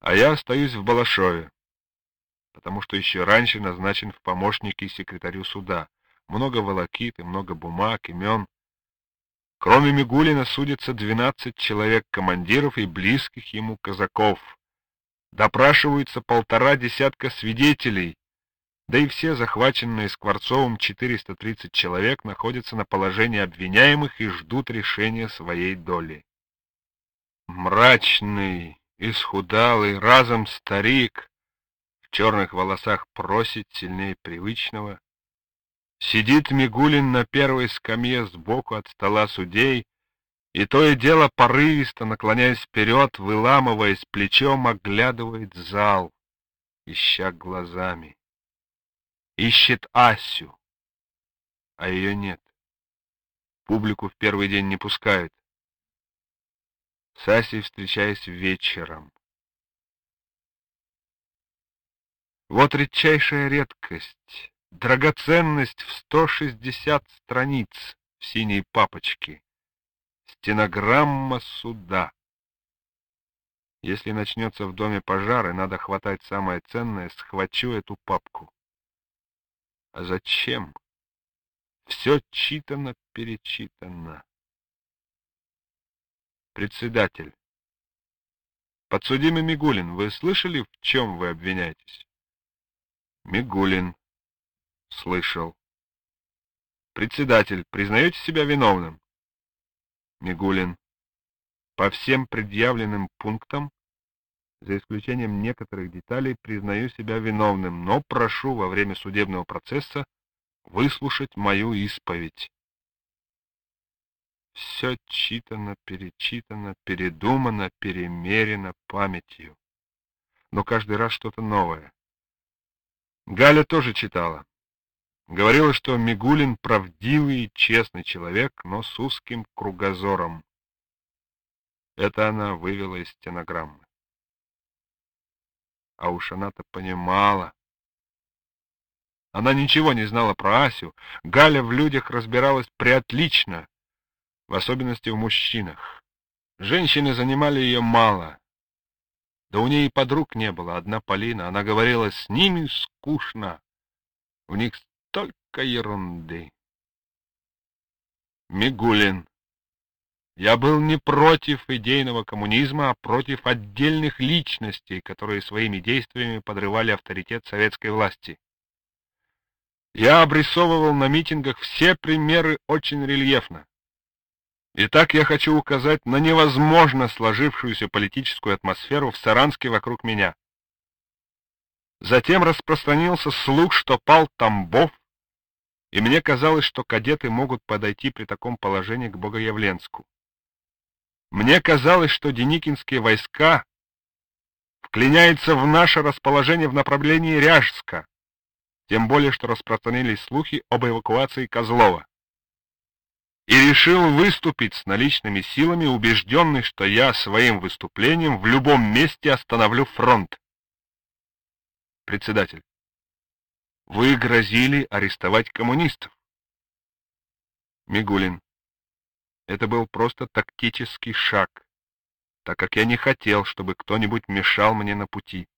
А я остаюсь в Балашове, потому что еще раньше назначен в помощники секретарю суда. Много волокит и много бумаг, имен. Кроме Мигулина судится двенадцать человек командиров и близких ему казаков. Допрашиваются полтора десятка свидетелей, да и все захваченные Скворцовым 430 человек находятся на положении обвиняемых и ждут решения своей доли. Мрачный, исхудалый, разом старик, в черных волосах просит сильнее привычного, Сидит Мигулин на первой скамье сбоку от стола судей, и то и дело порывисто, наклоняясь вперед, выламываясь плечом, оглядывает зал, ища глазами. Ищет Асю, а ее нет. Публику в первый день не пускают. С Асей встречаясь вечером. Вот редчайшая редкость Драгоценность в 160 страниц в синей папочке. Стенограмма суда. Если начнется в доме пожар и надо хватать самое ценное, схвачу эту папку. А зачем? Все читано, перечитано. Председатель. Подсудимый Мигулин, вы слышали, в чем вы обвиняетесь? Мигулин. Слышал. Председатель, признаете себя виновным? Мигулин. По всем предъявленным пунктам, за исключением некоторых деталей, признаю себя виновным, но прошу во время судебного процесса выслушать мою исповедь. Все читано, перечитано, передумано, перемерено памятью. Но каждый раз что-то новое. Галя тоже читала. Говорила, что Мигулин правдивый и честный человек, но с узким кругозором. Это она вывела из стенограммы. А уж она-то понимала. Она ничего не знала про Асю. Галя в людях разбиралась преотлично, в особенности в мужчинах. Женщины занимали ее мало. Да у ней и подруг не было, одна Полина. Она говорила, с ними скучно. У них столько ерунды. Мигулин. Я был не против идейного коммунизма, а против отдельных личностей, которые своими действиями подрывали авторитет советской власти. Я обрисовывал на митингах все примеры очень рельефно. Итак, я хочу указать на невозможно сложившуюся политическую атмосферу в Саранске вокруг меня. Затем распространился слух, что пал Тамбов, и мне казалось, что кадеты могут подойти при таком положении к Богоявленску. Мне казалось, что Деникинские войска вклиняются в наше расположение в направлении Ряжска, тем более, что распространились слухи об эвакуации Козлова. И решил выступить с наличными силами, убежденный, что я своим выступлением в любом месте остановлю фронт. Председатель. Вы грозили арестовать коммунистов. Мигулин. Это был просто тактический шаг, так как я не хотел, чтобы кто-нибудь мешал мне на пути.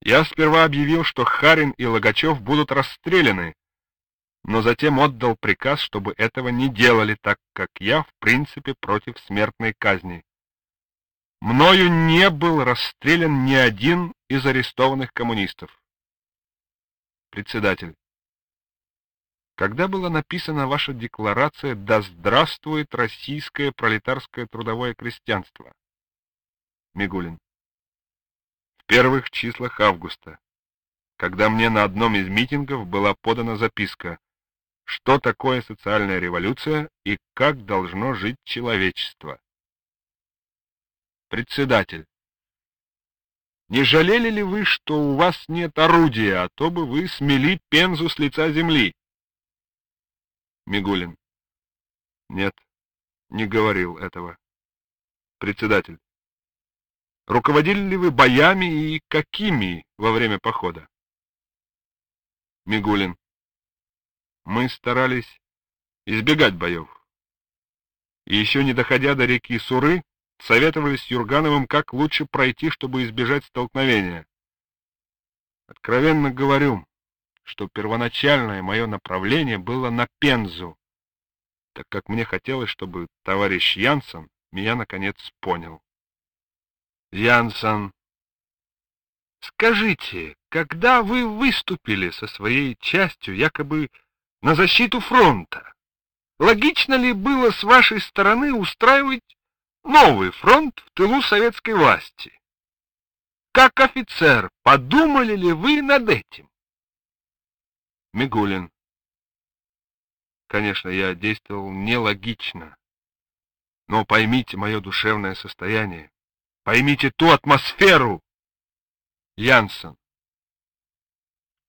Я сперва объявил, что Харин и Логачев будут расстреляны, но затем отдал приказ, чтобы этого не делали, так как я, в принципе, против смертной казни. Мною не был расстрелян ни один из арестованных коммунистов. Председатель. Когда была написана ваша декларация «Да здравствует российское пролетарское трудовое крестьянство»? Мигулин. В первых числах августа, когда мне на одном из митингов была подана записка «Что такое социальная революция и как должно жить человечество?» Председатель. Не жалели ли вы, что у вас нет орудия, а то бы вы смели Пензу с лица земли? Мигулин. Нет, не говорил этого. Председатель. Руководили ли вы боями и какими во время похода? Мигулин. Мы старались избегать боев. И еще не доходя до реки Суры, советовались с Юргановым, как лучше пройти, чтобы избежать столкновения. Откровенно говорю, что первоначальное мое направление было на Пензу, так как мне хотелось, чтобы товарищ Янсен меня наконец понял. Янсен, скажите, когда вы выступили со своей частью якобы на защиту фронта, логично ли было с вашей стороны устраивать новый фронт в тылу советской власти? Как офицер, подумали ли вы над этим? Мигулин. Конечно, я действовал нелогично. Но поймите мое душевное состояние. Поймите ту атмосферу. Янсен.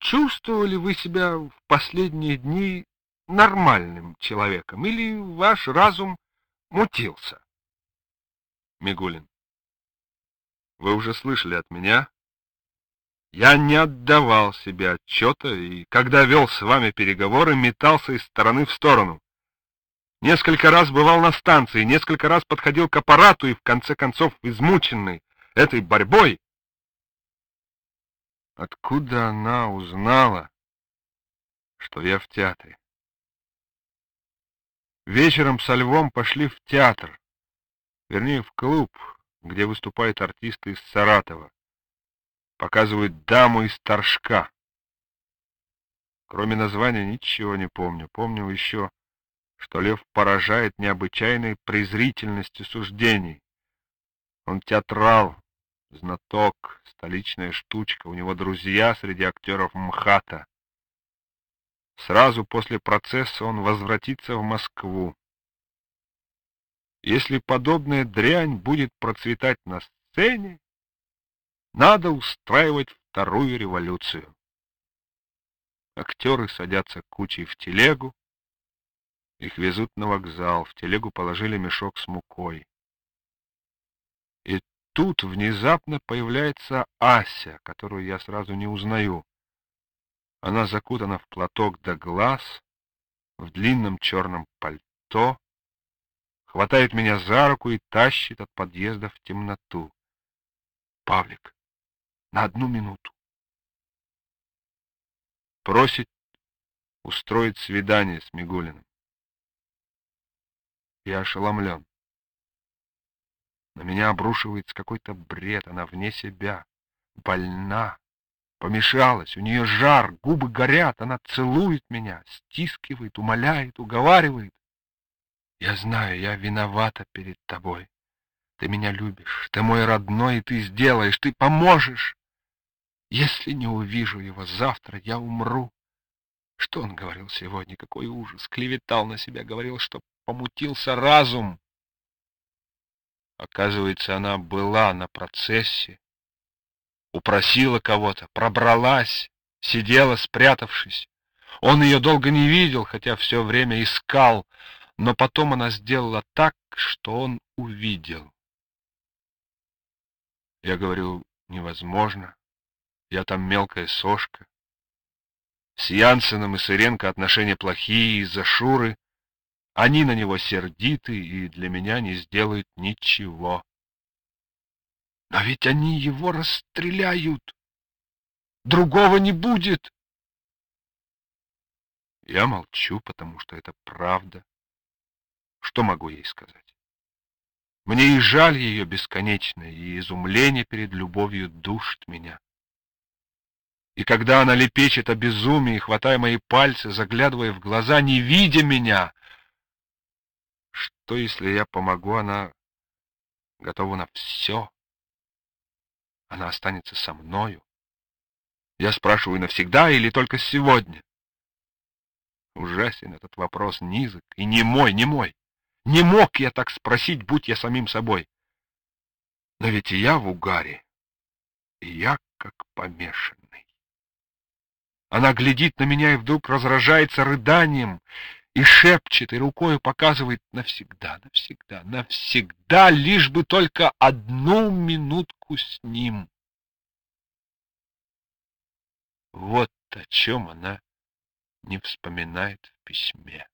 Чувствовали вы себя в последние дни нормальным человеком или ваш разум мутился? Мигулин. Вы уже слышали от меня, я не отдавал себе отчета, и когда вел с вами переговоры, метался из стороны в сторону. Несколько раз бывал на станции, несколько раз подходил к аппарату и, в конце концов, измученный этой борьбой. Откуда она узнала, что я в театре? Вечером со Львом пошли в театр, вернее, в клуб, где выступают артисты из Саратова показывают даму из Торжка. Кроме названия ничего не помню. Помню еще, что Лев поражает необычайной презрительностью суждений. Он театрал, знаток, столичная штучка, у него друзья среди актеров МХАТа. Сразу после процесса он возвратится в Москву. Если подобная дрянь будет процветать на сцене, надо устраивать вторую революцию. Актеры садятся кучей в телегу, их везут на вокзал, в телегу положили мешок с мукой. И тут внезапно появляется Ася, которую я сразу не узнаю. Она закутана в платок до глаз, в длинном черном пальто, хватает меня за руку и тащит от подъезда в темноту. Павлик, на одну минуту. Просит устроить свидание с Мигулиным. Я ошеломлен. На меня обрушивается какой-то бред, она вне себя, больна, помешалась, у нее жар, губы горят, она целует меня, стискивает, умоляет, уговаривает. Я знаю, я виновата перед тобой. Ты меня любишь, ты мой родной, и ты сделаешь, ты поможешь. Если не увижу его завтра, я умру. Что он говорил сегодня? Какой ужас! Клеветал на себя, говорил, что помутился разум. Оказывается, она была на процессе, упросила кого-то, пробралась, сидела, спрятавшись. Он ее долго не видел, хотя все время искал, но потом она сделала так, что он увидел. Я говорю, невозможно. Я там мелкая сошка. С Янсеном и Сыренко отношения плохие из-за Шуры. Они на него сердиты и для меня не сделают ничего. Но ведь они его расстреляют. Другого не будет. Я молчу, потому что это правда. Что могу ей сказать? Мне и жаль ее бесконечно, и изумление перед любовью душит меня. И когда она лепечет о безумии, хватая мои пальцы, заглядывая в глаза, не видя меня, что если я помогу, она готова на все. Она останется со мною. Я спрашиваю, навсегда или только сегодня? Ужасен этот вопрос, низок и не мой, не мой. Не мог я так спросить, будь я самим собой. Но ведь и я в угаре, и я как помешанный. Она глядит на меня и вдруг разражается рыданием и шепчет, и рукой показывает навсегда, навсегда, навсегда, лишь бы только одну минутку с ним. Вот о чем она не вспоминает в письме.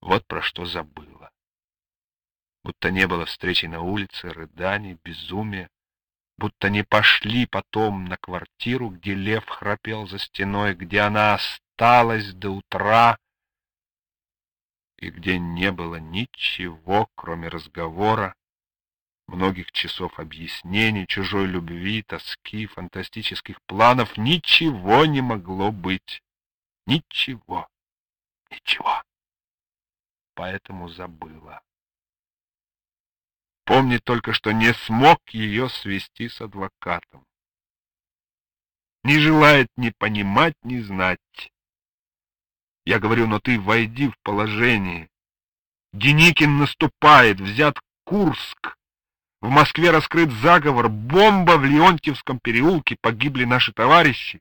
Вот про что забыла. Будто не было встречи на улице, рыданий, безумия. Будто не пошли потом на квартиру, где лев храпел за стеной, где она осталась до утра, и где не было ничего, кроме разговора, многих часов объяснений, чужой любви, тоски, фантастических планов, ничего не могло быть. Ничего. Ничего. Поэтому забыла. Помнит только, что не смог ее свести с адвокатом. Не желает ни понимать, ни знать. Я говорю, но ты войди в положение. Деникин наступает, взят Курск. В Москве раскрыт заговор, бомба в Леонтьевском переулке, погибли наши товарищи.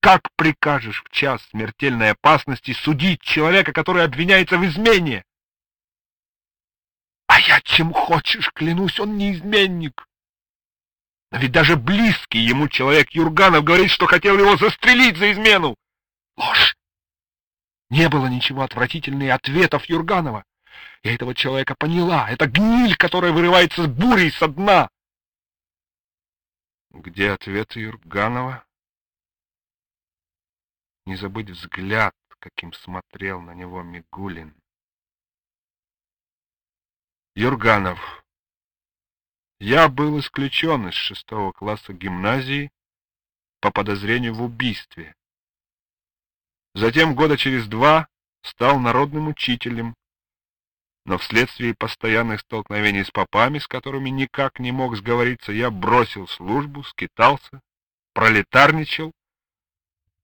Как прикажешь в час смертельной опасности судить человека, который обвиняется в измене? А я чем хочешь, клянусь, он не изменник. Но ведь даже близкий ему человек Юрганов говорит, что хотел его застрелить за измену. Ложь! Не было ничего отвратительнее ответов Юрганова. Я этого человека поняла. Это гниль, которая вырывается с бурей со дна. Где ответы Юрганова? Не забыть взгляд, каким смотрел на него Мигулин. Юрганов. Я был исключен из шестого класса гимназии по подозрению в убийстве. Затем года через два стал народным учителем, но вследствие постоянных столкновений с попами, с которыми никак не мог сговориться, я бросил службу, скитался, пролетарничал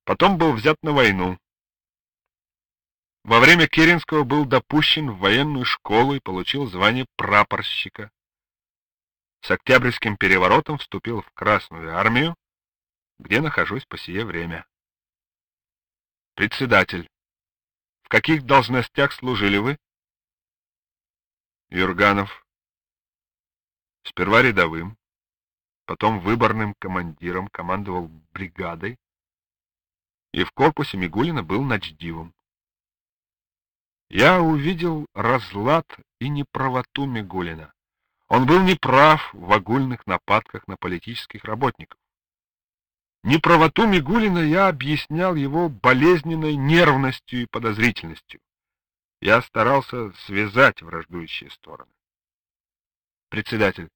Потом был взят на войну. Во время Керенского был допущен в военную школу и получил звание прапорщика. С Октябрьским переворотом вступил в Красную армию, где нахожусь по сие время. Председатель. В каких должностях служили вы? Юрганов. Сперва рядовым, потом выборным командиром, командовал бригадой, и в корпусе Мигулина был начдивом. Я увидел разлад и неправоту Мигулина. Он был неправ в огульных нападках на политических работников. Неправоту Мигулина я объяснял его болезненной нервностью и подозрительностью. Я старался связать враждующие стороны. Председатель,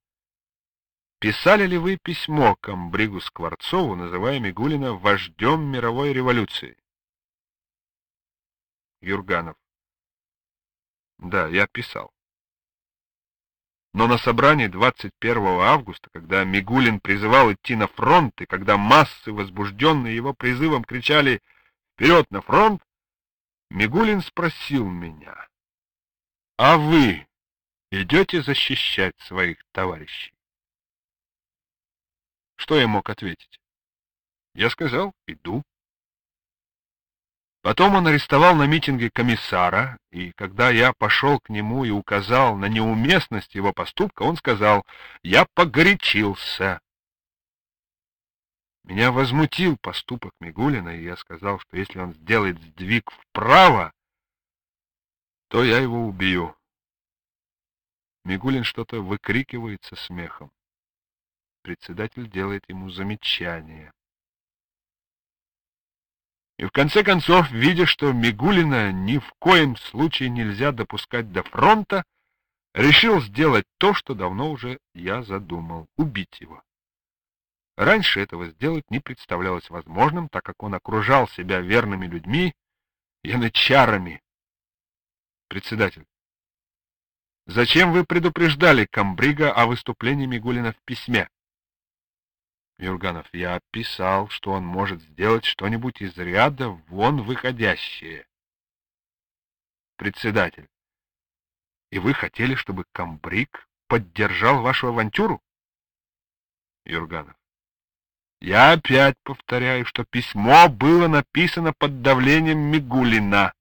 Писали ли вы письмо комбригу Скворцову, называя Мигулина вождем мировой революции? Юрганов. Да, я писал. Но на собрании 21 августа, когда Мигулин призывал идти на фронт, и когда массы, возбужденные его призывом, кричали «Вперед на фронт!», Мигулин спросил меня, «А вы идете защищать своих товарищей?» Что я мог ответить? Я сказал, иду. Потом он арестовал на митинге комиссара, и когда я пошел к нему и указал на неуместность его поступка, он сказал, я погорячился. Меня возмутил поступок Мигулина, и я сказал, что если он сделает сдвиг вправо, то я его убью. Мигулин что-то выкрикивает со смехом председатель делает ему замечание. И в конце концов, видя, что Мигулина ни в коем случае нельзя допускать до фронта, решил сделать то, что давно уже я задумал — убить его. Раньше этого сделать не представлялось возможным, так как он окружал себя верными людьми, янычарами. Председатель. Зачем вы предупреждали Камбрига о выступлении Мигулина в письме? Юрганов, я писал, что он может сделать что-нибудь из ряда вон выходящее. Председатель. И вы хотели, чтобы Камбрик поддержал вашу авантюру? Юрганов. Я опять повторяю, что письмо было написано под давлением Мигулина.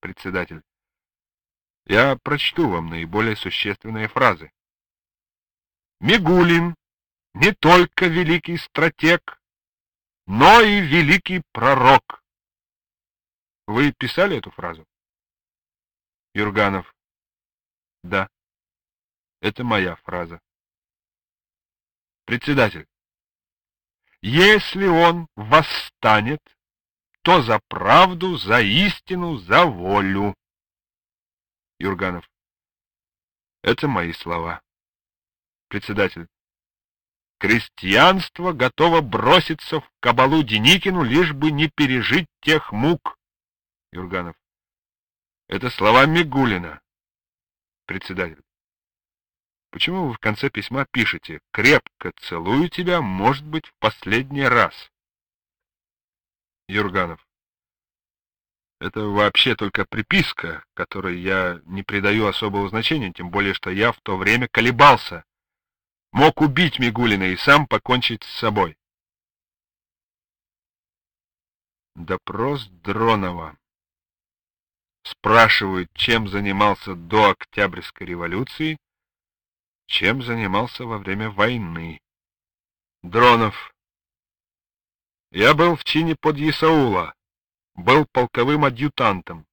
Председатель. Я прочту вам наиболее существенные фразы. Мигулин не только великий стратег, но и великий пророк. Вы писали эту фразу? Юрганов. Да. Это моя фраза. Председатель. Если он восстанет, то за правду, за истину, за волю. Юрганов. Это мои слова. Председатель. Крестьянство готово броситься в кабалу Деникину, лишь бы не пережить тех мук. Юрганов. Это слова Мигулина. Председатель. Почему вы в конце письма пишете «Крепко целую тебя, может быть, в последний раз»? Юрганов. Это вообще только приписка, которой я не придаю особого значения, тем более, что я в то время колебался. Мог убить Мигулина и сам покончить с собой. Допрос Дронова. Спрашивают, чем занимался до Октябрьской революции, чем занимался во время войны. Дронов. Я был в чине под Исаула, был полковым адъютантом.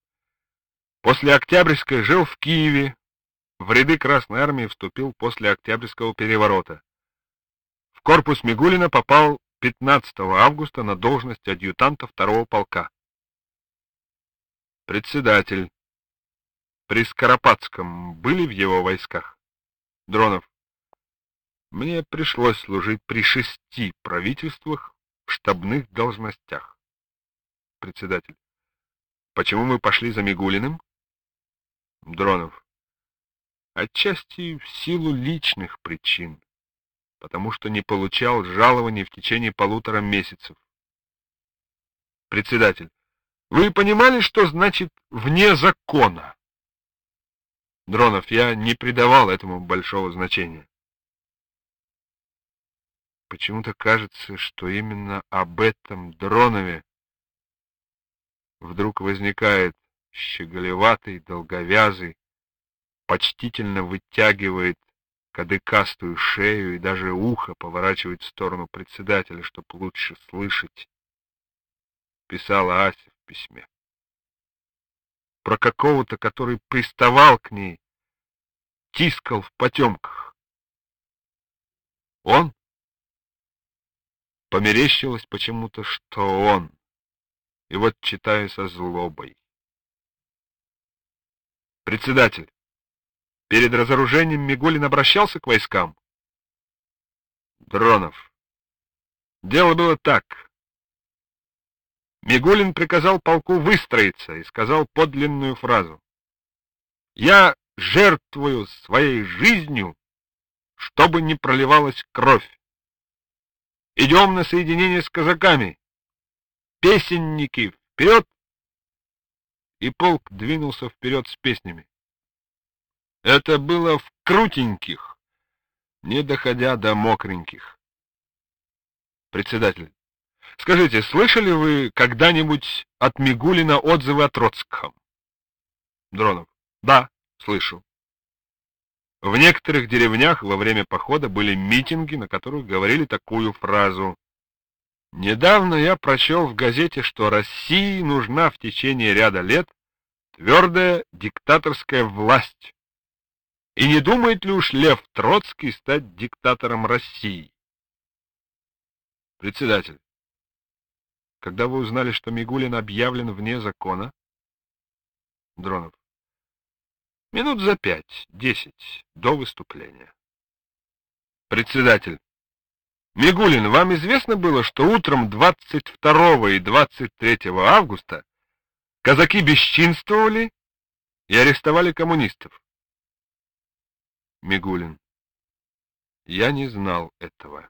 После Октябрьской жил в Киеве, в ряды Красной Армии вступил после Октябрьского переворота. В корпус Мигулина попал 15 августа на должность адъютанта второго полка. Председатель. При Скоропадском были в его войсках? Дронов. Мне пришлось служить при шести правительствах в штабных должностях. Председатель. Почему мы пошли за Мигулиным? Дронов. Отчасти в силу личных причин, потому что не получал жалований в течение полутора месяцев. Председатель. Вы понимали, что значит «вне закона»? Дронов, я не придавал этому большого значения. Почему-то кажется, что именно об этом Дронове вдруг возникает щеголеватый, долговязый, почтительно вытягивает кадыкастую шею и даже ухо поворачивает в сторону председателя, чтобы лучше слышать. Писала Ася в письме про какого-то, который приставал к ней, тискал в потемках. Он? Померещилось почему-то, что он. И вот читаю со злобой. Председатель, перед разоружением Мигулин обращался к войскам? Дронов. Дело было так. Мигулин приказал полку выстроиться и сказал подлинную фразу. «Я жертвую своей жизнью, чтобы не проливалась кровь. Идем на соединение с казаками. Песенники, вперед!» И полк двинулся вперед с песнями. Это было в крутеньких, не доходя до мокреньких. Председатель. Скажите, слышали вы когда-нибудь от Мигулина отзывы о Троцком? Дронов. Да, слышу. В некоторых деревнях во время похода были митинги, на которых говорили такую фразу. Недавно я прочел в газете, что России нужна в течение ряда лет твердая диктаторская власть. И не думает ли уж Лев Троцкий стать диктатором России? Председатель. Когда вы узнали, что Мигулин объявлен вне закона? Дронов. Минут за пять, десять до выступления. Председатель. Мигулин, вам известно было, что утром 22 и 23 августа казаки бесчинствовали и арестовали коммунистов? Мигулин. Я не знал этого.